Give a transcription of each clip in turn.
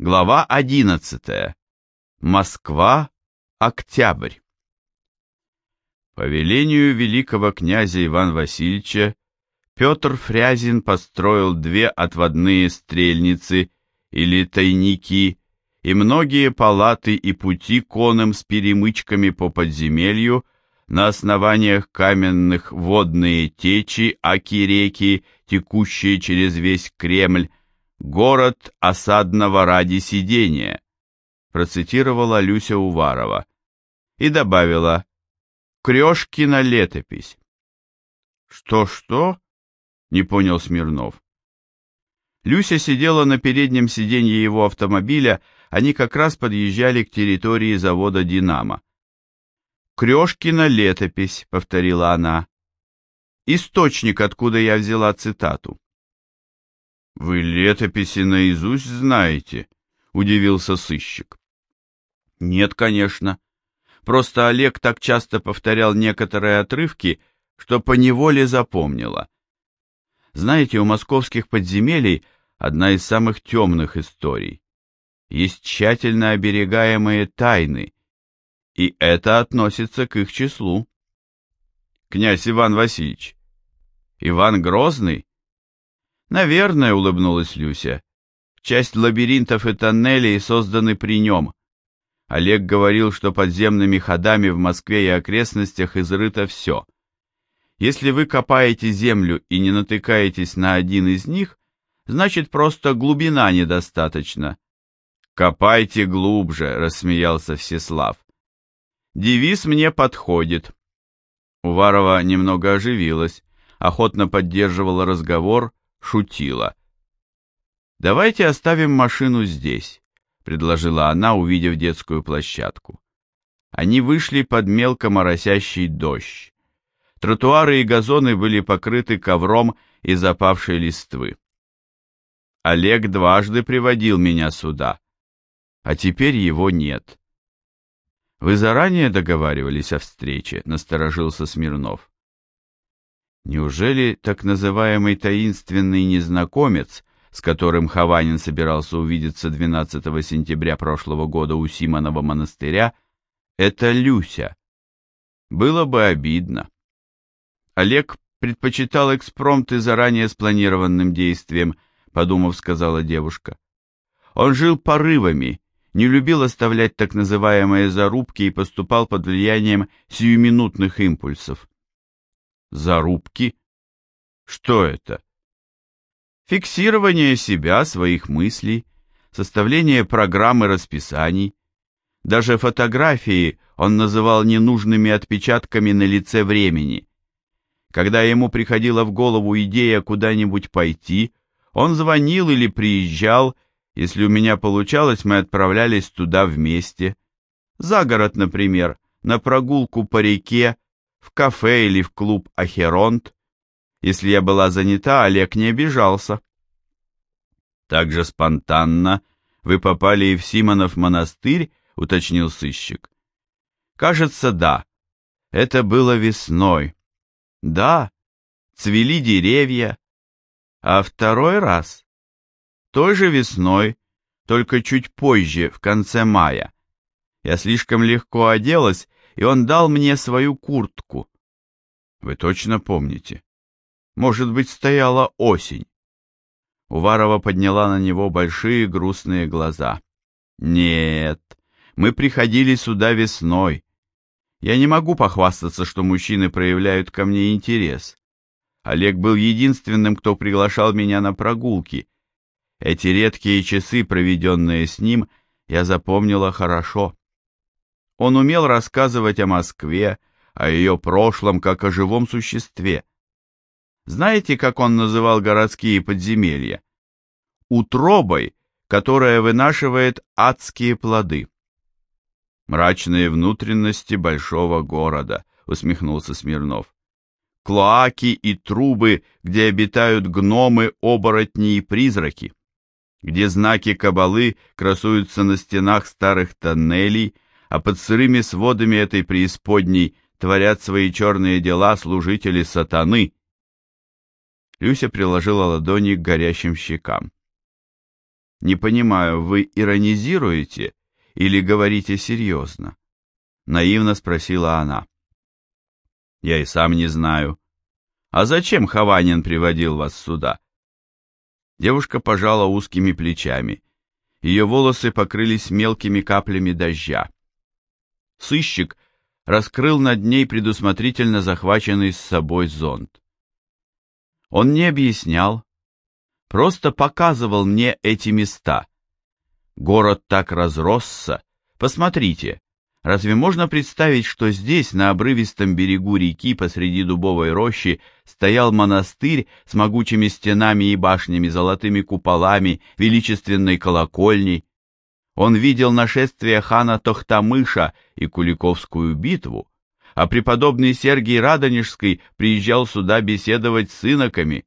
Глава 11. Москва. Октябрь. По велению великого князя Ивана Васильевича Петр Фрязин построил две отводные стрельницы или тайники и многие палаты и пути конным с перемычками по подземелью на основаниях каменных водные течи, аки-реки, текущие через весь Кремль, «Город осадного ради сидения», процитировала Люся Уварова и добавила «Крешкина летопись». «Что-что?» — не понял Смирнов. Люся сидела на переднем сиденье его автомобиля, они как раз подъезжали к территории завода «Динамо». «Крешкина летопись», — повторила она. «Источник, откуда я взяла цитату». «Вы летописи наизусть знаете?» — удивился сыщик. «Нет, конечно. Просто Олег так часто повторял некоторые отрывки, что поневоле запомнила. Знаете, у московских подземелий одна из самых темных историй. Есть тщательно оберегаемые тайны, и это относится к их числу. Князь Иван Васильевич, Иван Грозный Наверное, улыбнулась Люся. Часть лабиринтов и тоннелей созданы при нем. Олег говорил, что подземными ходами в Москве и окрестностях изрыто все. Если вы копаете землю и не натыкаетесь на один из них, значит просто глубина недостаточно. «Копайте глубже», — рассмеялся Всеслав. «Девиз мне подходит». Уварова немного оживилась, охотно поддерживала разговор, шутила. «Давайте оставим машину здесь», — предложила она, увидев детскую площадку. Они вышли под мелко моросящий дождь. Тротуары и газоны были покрыты ковром из опавшей листвы. Олег дважды приводил меня сюда, а теперь его нет. Вы заранее договаривались о встрече, насторожился Смирнов. Неужели так называемый таинственный незнакомец, с которым Хованин собирался увидеться 12 сентября прошлого года у Симонова монастыря, это Люся? Было бы обидно. Олег предпочитал экспромты заранее спланированным действием, подумав, сказала девушка. Он жил порывами, не любил оставлять так называемые зарубки и поступал под влиянием сиюминутных импульсов. Зарубки? Что это? Фиксирование себя, своих мыслей, составление программы расписаний. Даже фотографии он называл ненужными отпечатками на лице времени. Когда ему приходила в голову идея куда-нибудь пойти, он звонил или приезжал, если у меня получалось, мы отправлялись туда вместе. За город, например, на прогулку по реке, в кафе или в клуб «Ахеронт». Если я была занята, Олег не обижался. Так же спонтанно вы попали и в Симонов монастырь, уточнил сыщик. Кажется, да. Это было весной. Да, цвели деревья. А второй раз? Той же весной, только чуть позже, в конце мая. Я слишком легко оделась и он дал мне свою куртку. Вы точно помните? Может быть, стояла осень. Уварова подняла на него большие грустные глаза. Нет, мы приходили сюда весной. Я не могу похвастаться, что мужчины проявляют ко мне интерес. Олег был единственным, кто приглашал меня на прогулки. Эти редкие часы, проведенные с ним, я запомнила хорошо. Он умел рассказывать о Москве, о ее прошлом, как о живом существе. Знаете, как он называл городские подземелья? Утробой, которая вынашивает адские плоды. Мрачные внутренности большого города, усмехнулся Смирнов. Клоаки и трубы, где обитают гномы, оборотни и призраки, где знаки кабалы красуются на стенах старых тоннелей, а под сырыми сводами этой преисподней творят свои черные дела служители сатаны. Люся приложила ладони к горящим щекам. Не понимаю, вы иронизируете или говорите серьезно? Наивно спросила она. Я и сам не знаю. А зачем Хованин приводил вас сюда? Девушка пожала узкими плечами. Ее волосы покрылись мелкими каплями дождя. Сыщик раскрыл над ней предусмотрительно захваченный с собой зонт. Он не объяснял, просто показывал мне эти места. Город так разросся. Посмотрите, разве можно представить, что здесь, на обрывистом берегу реки посреди дубовой рощи, стоял монастырь с могучими стенами и башнями, золотыми куполами, величественной колокольней? Он видел нашествие хана Тохтамыша и Куликовскую битву, а преподобный Сергий Радонежский приезжал сюда беседовать с иноками.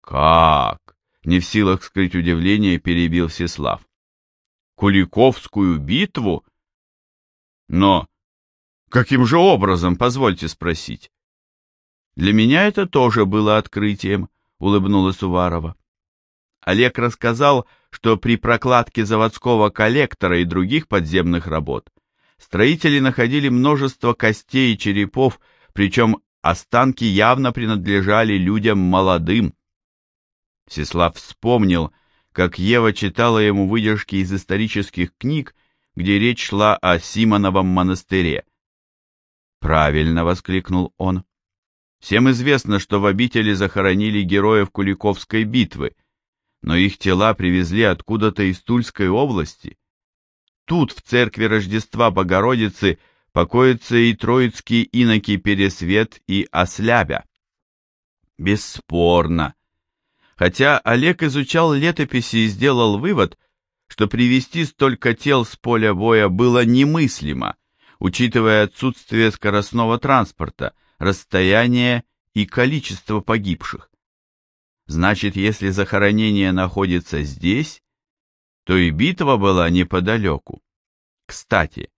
«Как?» — не в силах скрыть удивление, перебил Всеслав. «Куликовскую битву?» «Но каким же образом, позвольте спросить?» «Для меня это тоже было открытием», — улыбнулась Уварова. Олег рассказал, что при прокладке заводского коллектора и других подземных работ строители находили множество костей и черепов, причем останки явно принадлежали людям молодым. Сеслав вспомнил, как Ева читала ему выдержки из исторических книг, где речь шла о Симоновом монастыре. «Правильно!» — воскликнул он. «Всем известно, что в обители захоронили героев Куликовской битвы, но их тела привезли откуда-то из Тульской области. Тут, в церкви Рождества Богородицы, покоятся и троицкие иноки Пересвет и Ослябя. Бесспорно. Хотя Олег изучал летописи и сделал вывод, что привести столько тел с поля боя было немыслимо, учитывая отсутствие скоростного транспорта, расстояние и количество погибших. Значит, если захоронение находится здесь, то и битва была неподалеку. Кстати,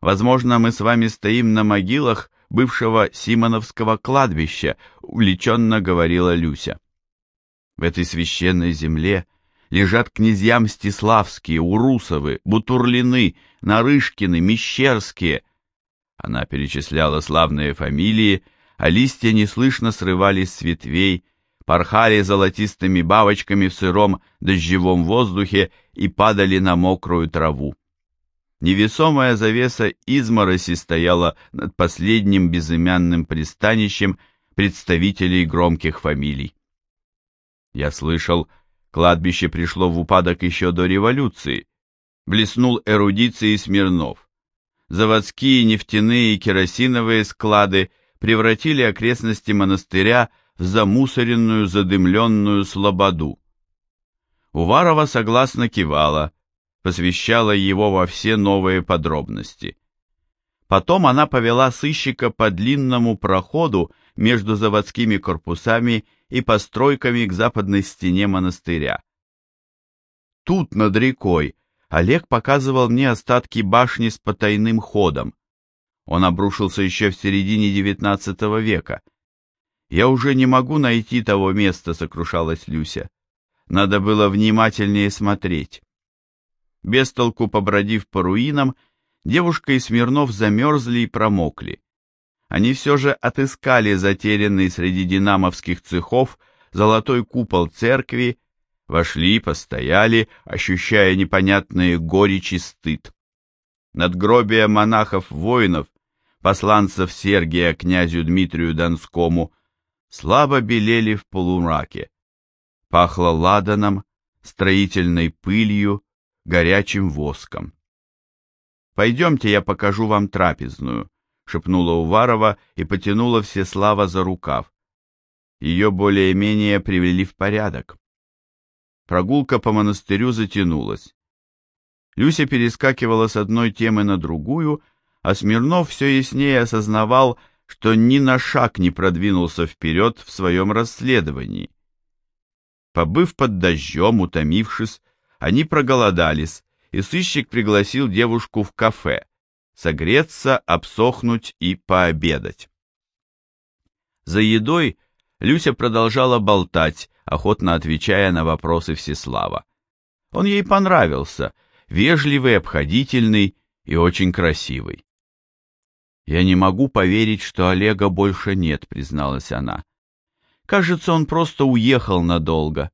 возможно, мы с вами стоим на могилах бывшего Симоновского кладбища, увлеченно говорила Люся. В этой священной земле лежат князья Мстиславские, Урусовы, Бутурлины, Нарышкины, Мещерские. Она перечисляла славные фамилии, а листья неслышно срывались с ветвей, порхали золотистыми бабочками в сыром дождевом воздухе и падали на мокрую траву. Невесомая завеса измороси стояла над последним безымянным пристанищем представителей громких фамилий. Я слышал, кладбище пришло в упадок еще до революции. Блеснул эрудицией Смирнов. Заводские нефтяные и керосиновые склады превратили окрестности монастыря в замусоренную, задымленную слободу. Уварова согласно кивала, посвящала его во все новые подробности. Потом она повела сыщика по длинному проходу между заводскими корпусами и постройками к западной стене монастыря. Тут, над рекой, Олег показывал мне остатки башни с потайным ходом. Он обрушился еще в середине XIX века, «Я уже не могу найти того места», — сокрушалась Люся. «Надо было внимательнее смотреть». Без толку побродив по руинам, девушка и Смирнов замерзли и промокли. Они все же отыскали затерянный среди динамовских цехов золотой купол церкви, вошли, постояли, ощущая непонятные горечь и стыд. Надгробия монахов-воинов, посланцев Сергия князю Дмитрию Донскому, слабо белели в полумраке. Пахло ладаном, строительной пылью, горячим воском. «Пойдемте, я покажу вам трапезную», — шепнула Уварова и потянула Всеслава за рукав. Ее более-менее привели в порядок. Прогулка по монастырю затянулась. Люся перескакивала с одной темы на другую, а Смирнов все яснее осознавал, что ни на шаг не продвинулся вперед в своем расследовании. Побыв под дождем, утомившись, они проголодались, и сыщик пригласил девушку в кафе, согреться, обсохнуть и пообедать. За едой Люся продолжала болтать, охотно отвечая на вопросы Всеслава. Он ей понравился, вежливый, обходительный и очень красивый. «Я не могу поверить, что Олега больше нет», — призналась она. «Кажется, он просто уехал надолго.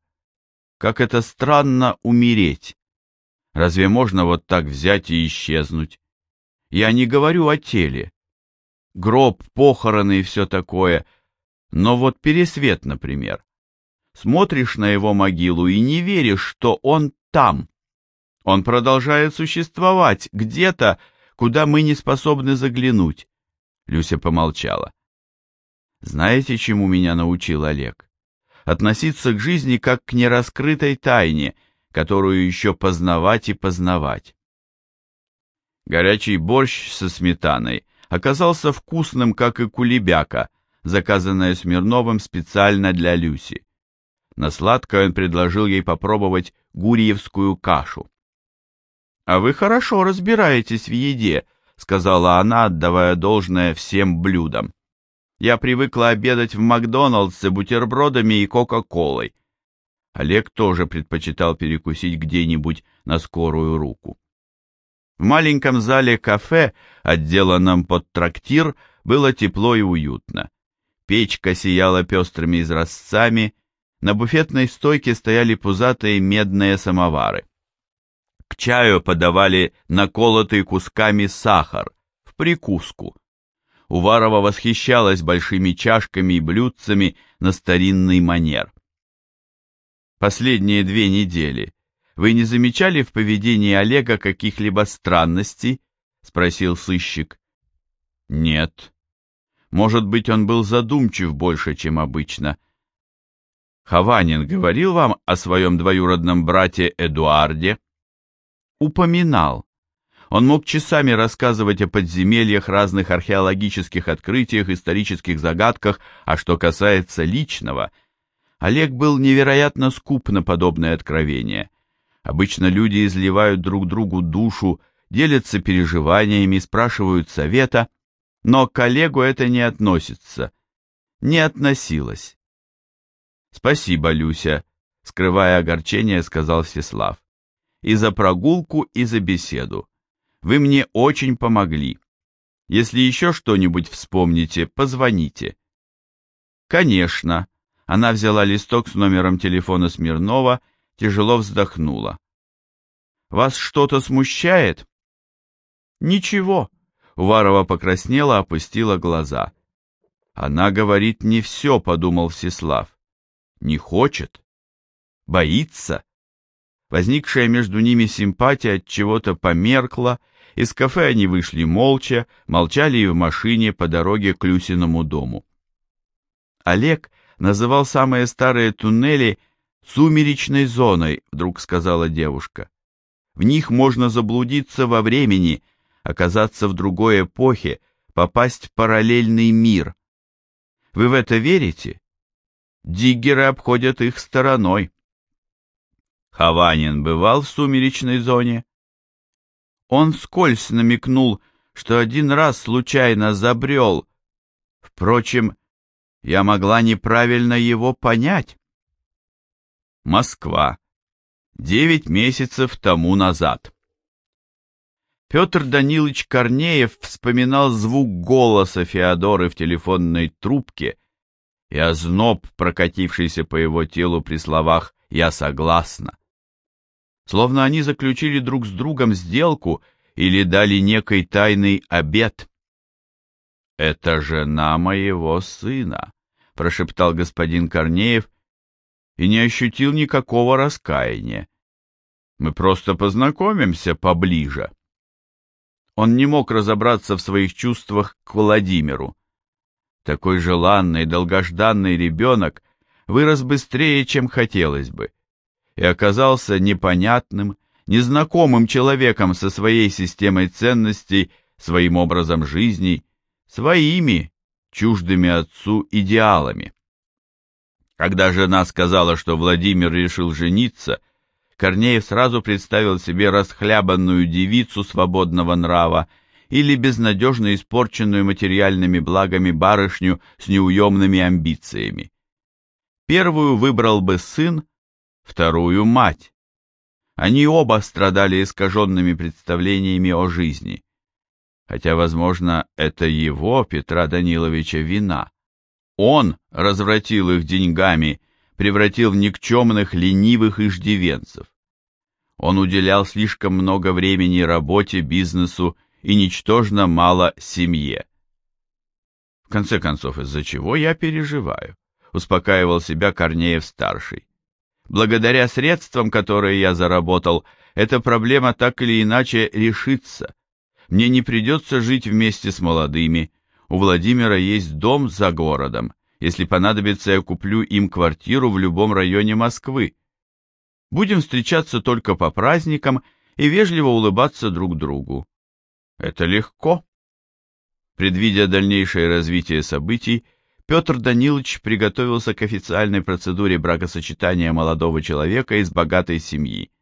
Как это странно умереть. Разве можно вот так взять и исчезнуть? Я не говорю о теле. Гроб, похороны и все такое. Но вот пересвет, например. Смотришь на его могилу и не веришь, что он там. Он продолжает существовать где-то, куда мы не способны заглянуть. Люся помолчала. Знаете, чему меня научил Олег? Относиться к жизни как к нераскрытой тайне, которую еще познавать и познавать. Горячий борщ со сметаной оказался вкусным, как и кулебяка, заказанная Смирновым специально для Люси. На сладкое он предложил ей попробовать гурьевскую кашу. «А вы хорошо разбираетесь в еде», — сказала она, отдавая должное всем блюдам. «Я привыкла обедать в Макдоналдсе бутербродами и Кока-Колой». Олег тоже предпочитал перекусить где-нибудь на скорую руку. В маленьком зале кафе, отделанном под трактир, было тепло и уютно. Печка сияла пестрыми изразцами, на буфетной стойке стояли пузатые медные самовары. К чаю подавали наколотый кусками сахар, в прикуску. Уварова восхищалась большими чашками и блюдцами на старинный манер. Последние две недели вы не замечали в поведении Олега каких-либо странностей? Спросил сыщик. Нет. Может быть, он был задумчив больше, чем обычно. Хованин говорил вам о своем двоюродном брате Эдуарде? Упоминал. Он мог часами рассказывать о подземельях, разных археологических открытиях, исторических загадках, а что касается личного, Олег был невероятно скуп на подобные откровения. Обычно люди изливают друг другу душу, делятся переживаниями, спрашивают совета, но к Олегу это не относится, не относилось. «Спасибо, Люся», — скрывая огорчение, сказал Сеслав. «И за прогулку, и за беседу. Вы мне очень помогли. Если еще что-нибудь вспомните, позвоните». «Конечно». Она взяла листок с номером телефона Смирнова, тяжело вздохнула. «Вас что-то смущает?» «Ничего», — Уварова покраснела, опустила глаза. «Она говорит не все», — подумал Всеслав. Не хочет? Боится? Возникшая между ними симпатия от чего-то померкла, из кафе они вышли молча, молчали и в машине по дороге к Люсиному дому. Олег называл самые старые туннели «сумеречной зоной», вдруг сказала девушка. В них можно заблудиться во времени, оказаться в другой эпохе, попасть в параллельный мир. Вы в это верите? диггеры обходят их стороной. Хованин бывал в сумеречной зоне? Он вскользь намекнул, что один раз случайно забрел. Впрочем, я могла неправильно его понять. Москва. Девять месяцев тому назад. Петр Данилович Корнеев вспоминал звук голоса Феодоры в телефонной трубке, и озноб, прокатившийся по его телу при словах «я согласна». Словно они заключили друг с другом сделку или дали некий тайный обет. «Это жена моего сына», — прошептал господин Корнеев и не ощутил никакого раскаяния. «Мы просто познакомимся поближе». Он не мог разобраться в своих чувствах к Владимиру. Такой желанный, долгожданный ребенок вырос быстрее, чем хотелось бы, и оказался непонятным, незнакомым человеком со своей системой ценностей, своим образом жизни, своими, чуждыми отцу, идеалами. Когда жена сказала, что Владимир решил жениться, Корнеев сразу представил себе расхлябанную девицу свободного нрава, или безнадежно испорченную материальными благами барышню с неуемными амбициями. Первую выбрал бы сын, вторую — мать. Они оба страдали искаженными представлениями о жизни. Хотя, возможно, это его, Петра Даниловича, вина. Он развратил их деньгами, превратил в никчемных, ленивых иждивенцев. Он уделял слишком много времени работе, бизнесу и ничтожно мало семье. В конце концов, из-за чего я переживаю? Успокаивал себя Корнеев-старший. Благодаря средствам, которые я заработал, эта проблема так или иначе решится. Мне не придется жить вместе с молодыми. У Владимира есть дом за городом. Если понадобится, я куплю им квартиру в любом районе Москвы. Будем встречаться только по праздникам и вежливо улыбаться друг другу. Это легко. Предвидя дальнейшее развитие событий, Петр Данилович приготовился к официальной процедуре бракосочетания молодого человека из богатой семьи.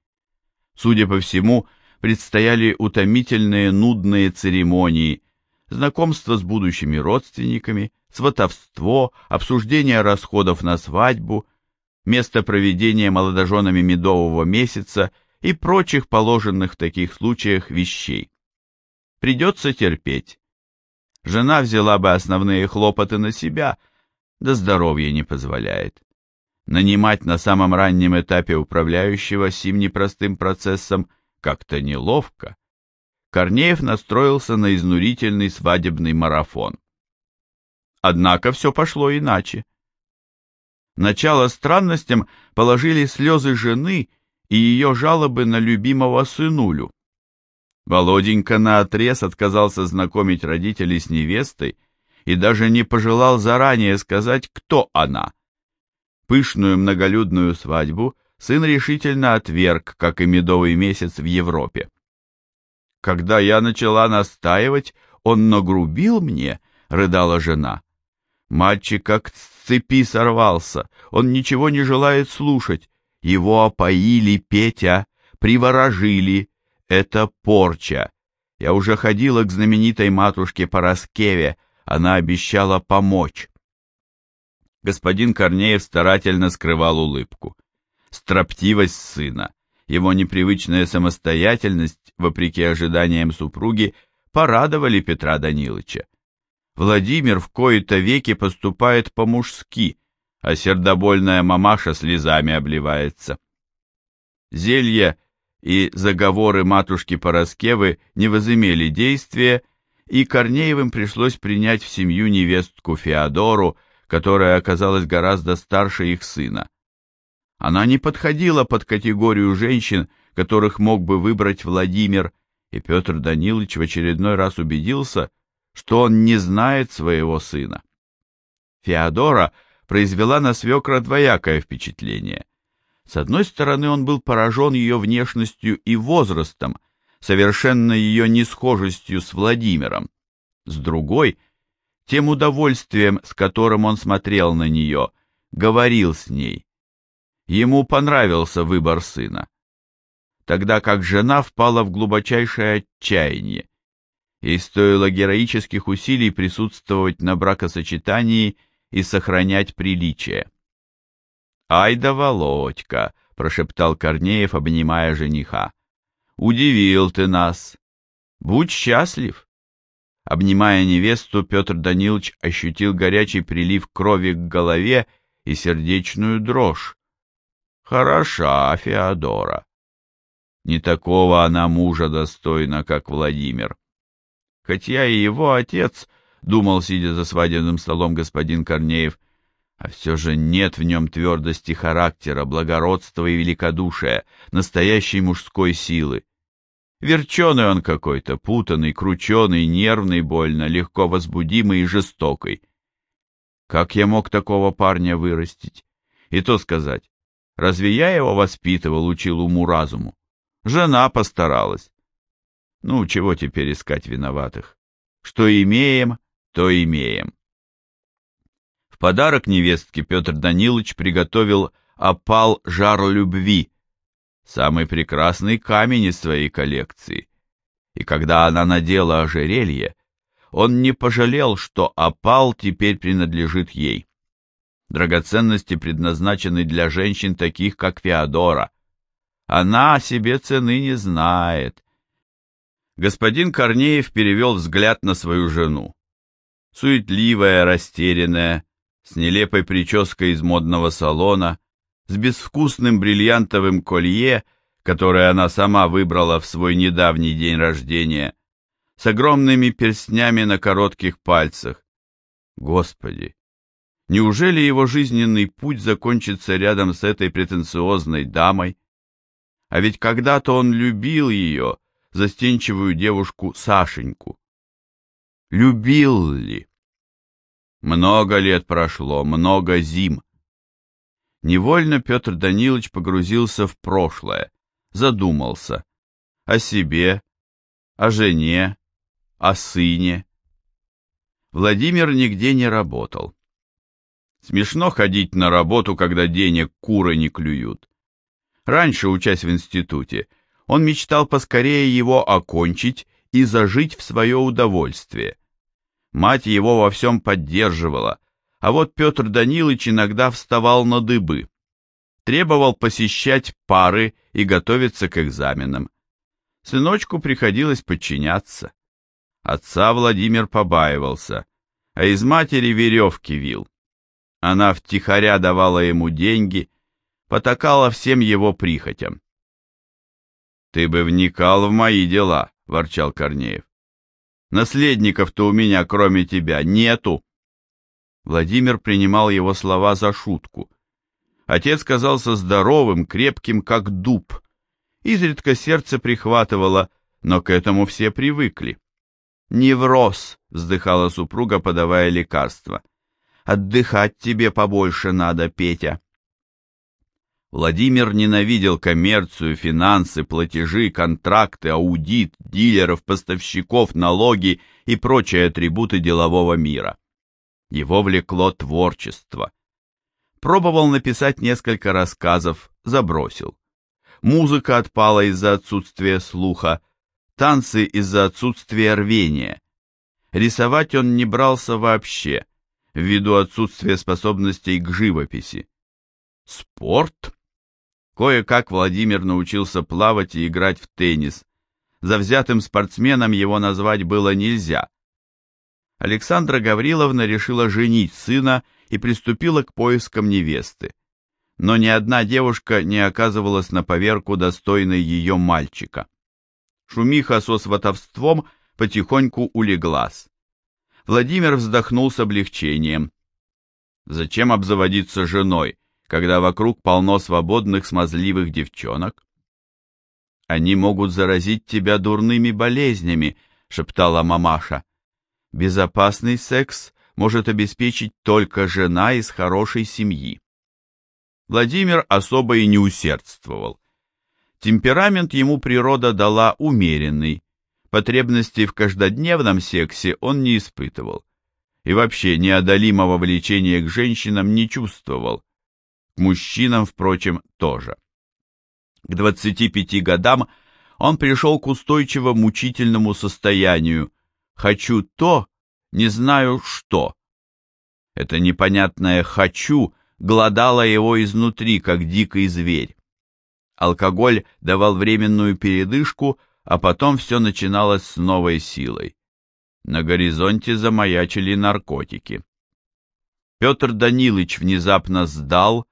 Судя по всему, предстояли утомительные нудные церемонии, знакомство с будущими родственниками, сватовство, обсуждение расходов на свадьбу, место проведения молодоженами медового месяца и прочих положенных в таких случаях вещей. Придется терпеть жена взяла бы основные хлопоты на себя, да здоровье не позволяет. Нанимать на самом раннем этапе управляющего сим непростым процессом как-то неловко. Корнеев настроился на изнурительный свадебный марафон. Однако все пошло иначе. Начало странностям положили слезы жены и ее жалобы на любимого сынулю. Володенька наотрез отказался знакомить родителей с невестой и даже не пожелал заранее сказать, кто она. Пышную многолюдную свадьбу сын решительно отверг, как и медовый месяц в Европе. Когда я начала настаивать, он нагрубил мне, рыдала жена. Мальчик как с цепи сорвался, он ничего не желает слушать. Его опоили, Петя, приворожили, это порча. Я уже ходила к знаменитой матушке Пороскеве, она обещала помочь. Господин Корнеев старательно скрывал улыбку. Строптивость сына, его непривычная самостоятельность, вопреки ожиданиям супруги, порадовали Петра Даниловича. Владимир в кои-то веки поступает по-мужски, а сердобольная мамаша слезами обливается. Зелье и заговоры матушки Пороскевы не возымели действия, и Корнеевым пришлось принять в семью невестку Феодору, которая оказалась гораздо старше их сына. Она не подходила под категорию женщин, которых мог бы выбрать Владимир, и Петр Данилович в очередной раз убедился, что он не знает своего сына. Феодора произвела на свекра двоякое впечатление. С одной стороны, он был поражен ее внешностью и возрастом, совершенно ее несхожестью с Владимиром. С другой, тем удовольствием, с которым он смотрел на нее, говорил с ней. Ему понравился выбор сына. Тогда как жена впала в глубочайшее отчаяние. Ей стоило героических усилий присутствовать на бракосочетании и сохранять приличие. «Ай да Володька!» — прошептал Корнеев, обнимая жениха. «Удивил ты нас! Будь счастлив!» Обнимая невесту, Петр Данилович ощутил горячий прилив крови к голове и сердечную дрожь. «Хороша, Феодора!» Не такого она мужа достойна, как Владимир. Хотя и его отец, думал, сидя за свадебным столом господин Корнеев, а все же нет в нем твердости характера, благородства и великодушия, настоящей мужской силы. Верченый он какой-то, путанный, крученый, нервный больно, легко возбудимый и жестокий. Как я мог такого парня вырастить? И то сказать, разве я его воспитывал, учил уму-разуму? Жена постаралась. Ну, чего теперь искать виноватых? Что имеем, то имеем подарок невестке Петр Данилович приготовил опал жар любви, самый прекрасный камень из своей коллекции. И когда она надела ожерелье, он не пожалел, что опал теперь принадлежит ей. Драгоценности предназначены для женщин таких, как Феодора. Она о себе цены не знает. Господин Корнеев перевел взгляд на свою жену. Суетливая, растерянная, с нелепой прической из модного салона, с безвкусным бриллиантовым колье, которое она сама выбрала в свой недавний день рождения, с огромными перстнями на коротких пальцах. Господи, неужели его жизненный путь закончится рядом с этой претенциозной дамой? А ведь когда-то он любил ее, застенчивую девушку Сашеньку. Любил ли? Много лет прошло, много зим. Невольно Петр Данилович погрузился в прошлое, задумался о себе, о жене, о сыне. Владимир нигде не работал. Смешно ходить на работу, когда денег куры не клюют. Раньше, учась в институте, он мечтал поскорее его окончить и зажить в свое удовольствие. Мать его во всем поддерживала, а вот Петр Данилович иногда вставал на дыбы. Требовал посещать пары и готовиться к экзаменам. Сыночку приходилось подчиняться. Отца Владимир побаивался, а из матери веревки вил. Она втихаря давала ему деньги, потакала всем его прихотям. «Ты бы вникал в мои дела», — ворчал Корнеев. «Наследников-то у меня, кроме тебя, нету». Владимир принимал его слова за шутку. Отец казался здоровым, крепким, как дуб. Изредка сердце прихватывало, но к этому все привыкли. «Невроз», — вздыхала супруга, подавая лекарство. «Отдыхать тебе побольше надо, Петя». Владимир ненавидел коммерцию, финансы, платежи, контракты, аудит, дилеров, поставщиков, налоги и прочие атрибуты делового мира. Его влекло творчество. Пробовал написать несколько рассказов, забросил. Музыка отпала из-за отсутствия слуха, танцы из-за отсутствия рвения. Рисовать он не брался вообще, ввиду отсутствия способностей к живописи. Спорт Кое-как Владимир научился плавать и играть в теннис. Завзятым спортсменом его назвать было нельзя. Александра Гавриловна решила женить сына и приступила к поискам невесты. Но ни одна девушка не оказывалась на поверку достойной ее мальчика. Шумиха со сватовством потихоньку улеглась. Владимир вздохнул с облегчением. Зачем обзаводиться женой? Когда вокруг полно свободных смазливых девчонок? Они могут заразить тебя дурными болезнями, шептала мамаша. Безопасный секс может обеспечить только жена из хорошей семьи. Владимир особо и не усердствовал. Темперамент ему природа дала умеренный, потребностей в каждодневном сексе он не испытывал и вообще неодолимого влечения к женщинам не чувствовал, мужчинам, впрочем, тоже. К 25 годам он пришел к устойчиво мучительному состоянию «хочу то, не знаю что». Это непонятное «хочу» глодало его изнутри, как дикий зверь. Алкоголь давал временную передышку, а потом все начиналось с новой силой. На горизонте замаячили наркотики. Петр Данилович внезапно сдал,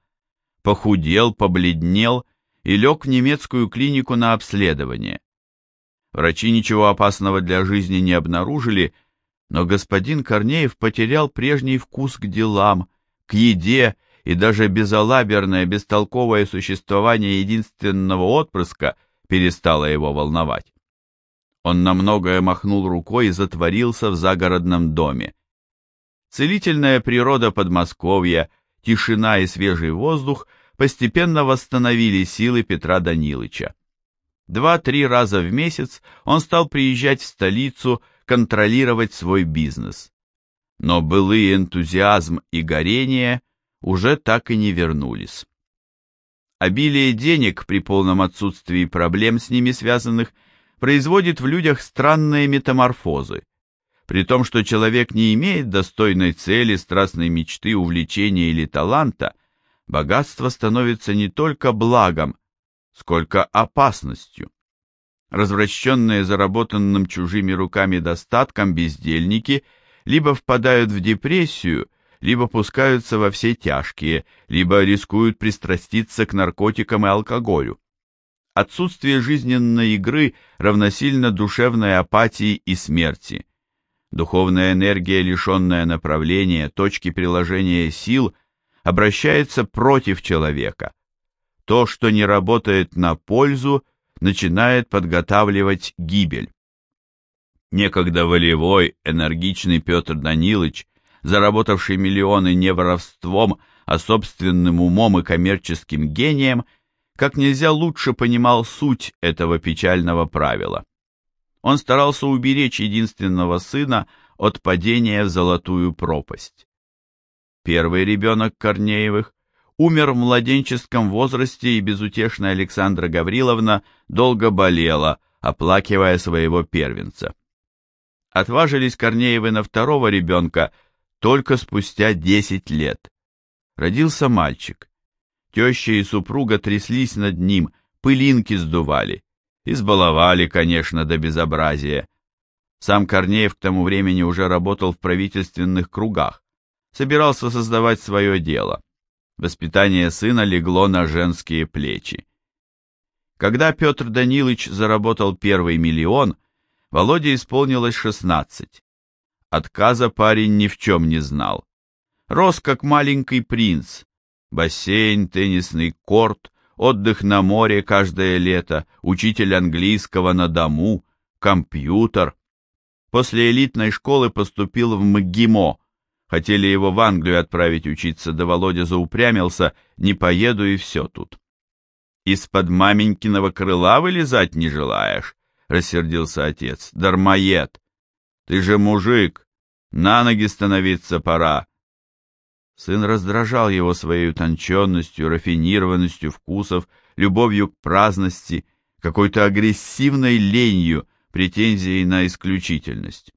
похудел, побледнел и лег в немецкую клинику на обследование. Врачи ничего опасного для жизни не обнаружили, но господин Корнеев потерял прежний вкус к делам, к еде, и даже безалаберное, бестолковое существование единственного отпрыска перестало его волновать. Он на многое махнул рукой и затворился в загородном доме. Целительная природа Подмосковья – тишина и свежий воздух постепенно восстановили силы Петра Данилыча. Два-три раза в месяц он стал приезжать в столицу контролировать свой бизнес. Но былые энтузиазм и горение уже так и не вернулись. Обилие денег при полном отсутствии проблем с ними связанных производит в людях странные метаморфозы при том, что человек не имеет достойной цели, страстной мечты, увлечения или таланта, богатство становится не только благом, сколько опасностью. Развращенные заработанным чужими руками достатком бездельники либо впадают в депрессию, либо пускаются во все тяжкие, либо рискуют пристраститься к наркотикам и алкоголю. Отсутствие жизненной игры равносильно душевной апатии и смерти. Духовная энергия, лишенная направления, точки приложения сил, обращается против человека. То, что не работает на пользу, начинает подготавливать гибель. Некогда волевой, энергичный Петр Данилович, заработавший миллионы не воровством, а собственным умом и коммерческим гением, как нельзя лучше понимал суть этого печального правила. Он старался уберечь единственного сына от падения в золотую пропасть. Первый ребенок Корнеевых умер в младенческом возрасте, и безутешная Александра Гавриловна долго болела, оплакивая своего первенца. Отважились Корнеевы на второго ребенка только спустя десять лет. Родился мальчик. Теща и супруга тряслись над ним, пылинки сдували. Избаловали, конечно, до безобразия. Сам Корнеев к тому времени уже работал в правительственных кругах, собирался создавать свое дело. Воспитание сына легло на женские плечи. Когда Петр Данилович заработал первый миллион, Володе исполнилось шестнадцать. Отказа парень ни в чем не знал. Рос как маленький принц. Бассейн, теннисный корт, отдых на море каждое лето, учитель английского на дому, компьютер. После элитной школы поступил в МГИМО, Хотели его в Англию отправить учиться, да Володя заупрямился, не поеду и все тут. «Из-под маменькиного крыла вылезать не желаешь?» — рассердился отец. «Дармоед! Ты же мужик! На ноги становиться пора!» Сын раздражал его своей утонченностью, рафинированностью вкусов, любовью к праздности, какой-то агрессивной ленью, претензией на исключительность.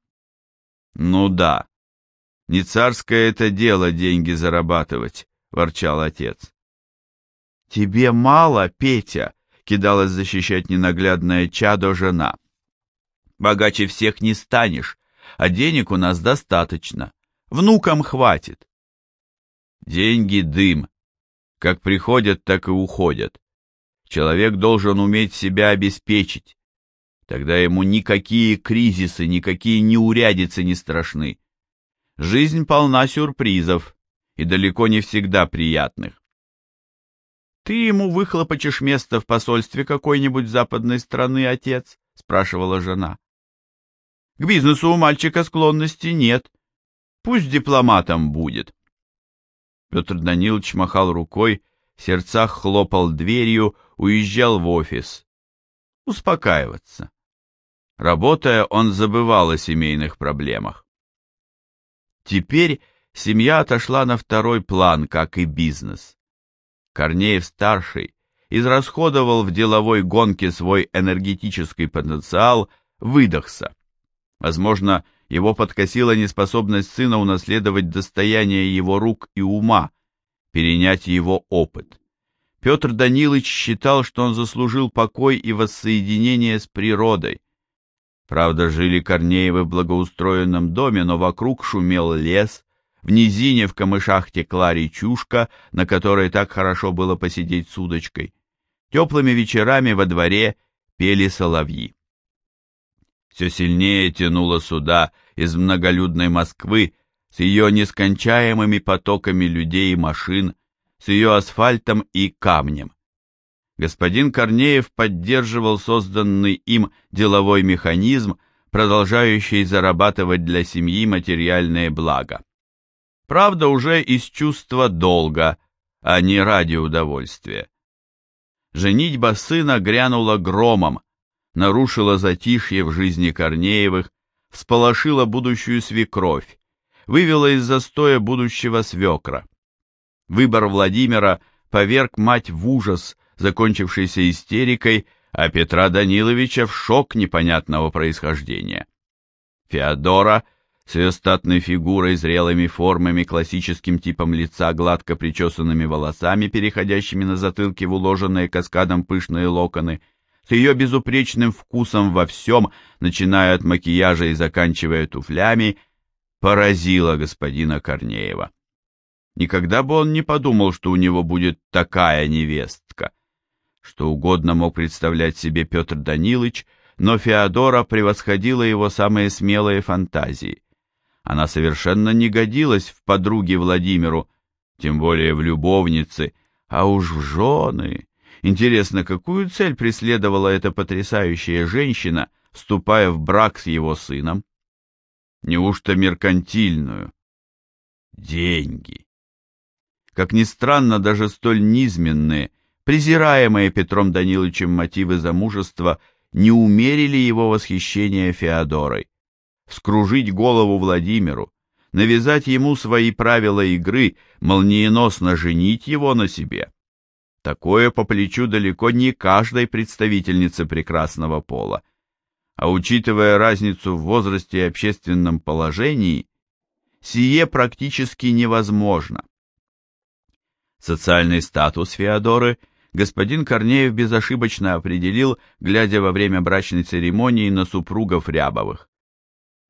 «Ну да, не царское это дело деньги зарабатывать, ворчал отец. Тебе мало, Петя, кидалась защищать ненаглядное чадо жена. Богаче всех не станешь, а денег у нас достаточно. Внукам хватит. Деньги — дым. Как приходят, так и уходят. Человек должен уметь себя обеспечить. Тогда ему никакие кризисы, никакие неурядицы не страшны. Жизнь полна сюрпризов и далеко не всегда приятных. «Ты ему выхлопочешь место в посольстве какой-нибудь западной страны, отец?» — спрашивала жена. «К бизнесу у мальчика склонности нет. Пусть дипломатом будет». Петр Данилович махал рукой, в сердцах хлопал дверью, уезжал в офис. Успокаиваться. Работая, он забывал о семейных проблемах. Теперь семья отошла на второй план, как и бизнес. Корнеев-старший израсходовал в деловой гонке свой энергетический потенциал, выдохся. Возможно, его подкосила неспособность сына унаследовать достояние его рук и ума, перенять его опыт. Петр Данилович считал, что он заслужил покой и воссоединение с природой, Правда, жили Корнеевы в благоустроенном доме, но вокруг шумел лес, в низине в камышах текла речушка, на которой так хорошо было посидеть с удочкой. Теплыми вечерами во дворе пели соловьи. Все сильнее тянуло сюда из многолюдной Москвы с ее нескончаемыми потоками людей и машин, с ее асфальтом и камнем господин Корнеев поддерживал созданный им деловой механизм, продолжающий зарабатывать для семьи материальные блага. Правда, уже из чувства долга, а не ради удовольствия. Женитьба сына грянула громом, нарушила затишье в жизни Корнеевых, всполошила будущую свекровь, вывела из застоя будущего свекра. Выбор Владимира поверг мать в ужас, закончившийся истерикой, а Петра Даниловича в шок непонятного происхождения. Феодора с ее статной фигурой, зрелыми формами, классическим типом лица, гладко причесанными волосами, переходящими на затылке в уложенные каскадом пышные локоны, с ее безупречным вкусом во всем, начиная от макияжа и заканчивая туфлями, поразила господина Корнеева. Никогда бы он не подумал, что у него будет такая невестка. Что угодно мог представлять себе Петр Данилович, но Феодора превосходила его самые смелые фантазии. Она совершенно не годилась в подруги Владимиру, тем более в любовнице, а уж в жены. Интересно, какую цель преследовала эта потрясающая женщина, вступая в брак с его сыном? Неужто меркантильную? Деньги. Как ни странно, даже столь низменные, презираемые Петром Даниловичем мотивы замужества не умерили его восхищение Феодорой вскружить голову Владимиру, навязать ему свои правила игры, молниеносно женить его на себе. Такое по плечу далеко не каждой представительнице прекрасного пола. А учитывая разницу в возрасте и общественном положении, сие практически невозможно. Социальный статус Феодоры господин Корнеев безошибочно определил, глядя во время брачной церемонии на супругов Рябовых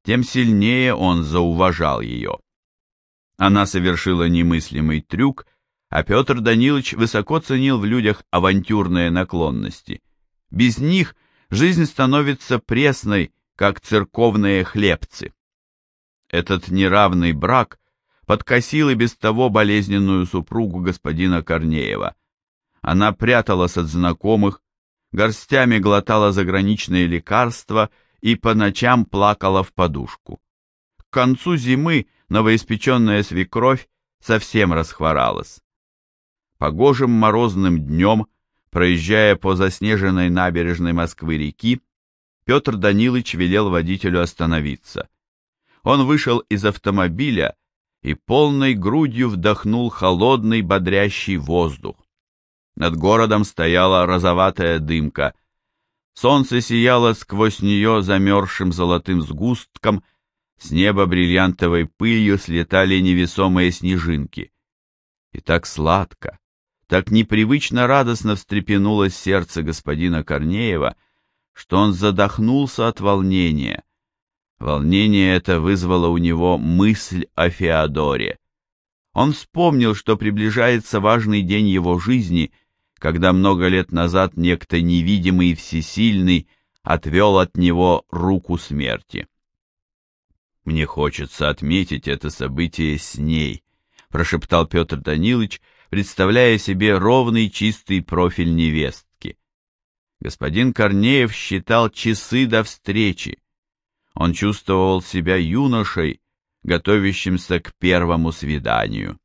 тем сильнее он зауважал ее. Она совершила немыслимый трюк, а Петр Данилович высоко ценил в людях авантюрные наклонности. Без них жизнь становится пресной, как церковные хлебцы. Этот неравный брак подкосил и без того болезненную супругу господина Корнеева. Она пряталась от знакомых, горстями глотала заграничные лекарства и по ночам плакала в подушку. К концу зимы новоиспеченная свекровь совсем расхворалась. Погожим морозным днем, проезжая по заснеженной набережной Москвы-реки, Петр Данилович велел водителю остановиться. Он вышел из автомобиля и полной грудью вдохнул холодный бодрящий воздух. Над городом стояла розоватая дымка — Солнце сияло сквозь нее замерзшим золотым сгустком, с неба бриллиантовой пылью слетали невесомые снежинки. И так сладко, так непривычно радостно встрепенулось сердце господина Корнеева, что он задохнулся от волнения. Волнение это вызвало у него мысль о Феодоре. Он вспомнил, что приближается важный день его жизни — когда много лет назад некто невидимый и всесильный отвел от него руку смерти. «Мне хочется отметить это событие с ней», — прошептал Петр Данилович, представляя себе ровный чистый профиль невестки. Господин Корнеев считал часы до встречи. Он чувствовал себя юношей, готовящимся к первому свиданию.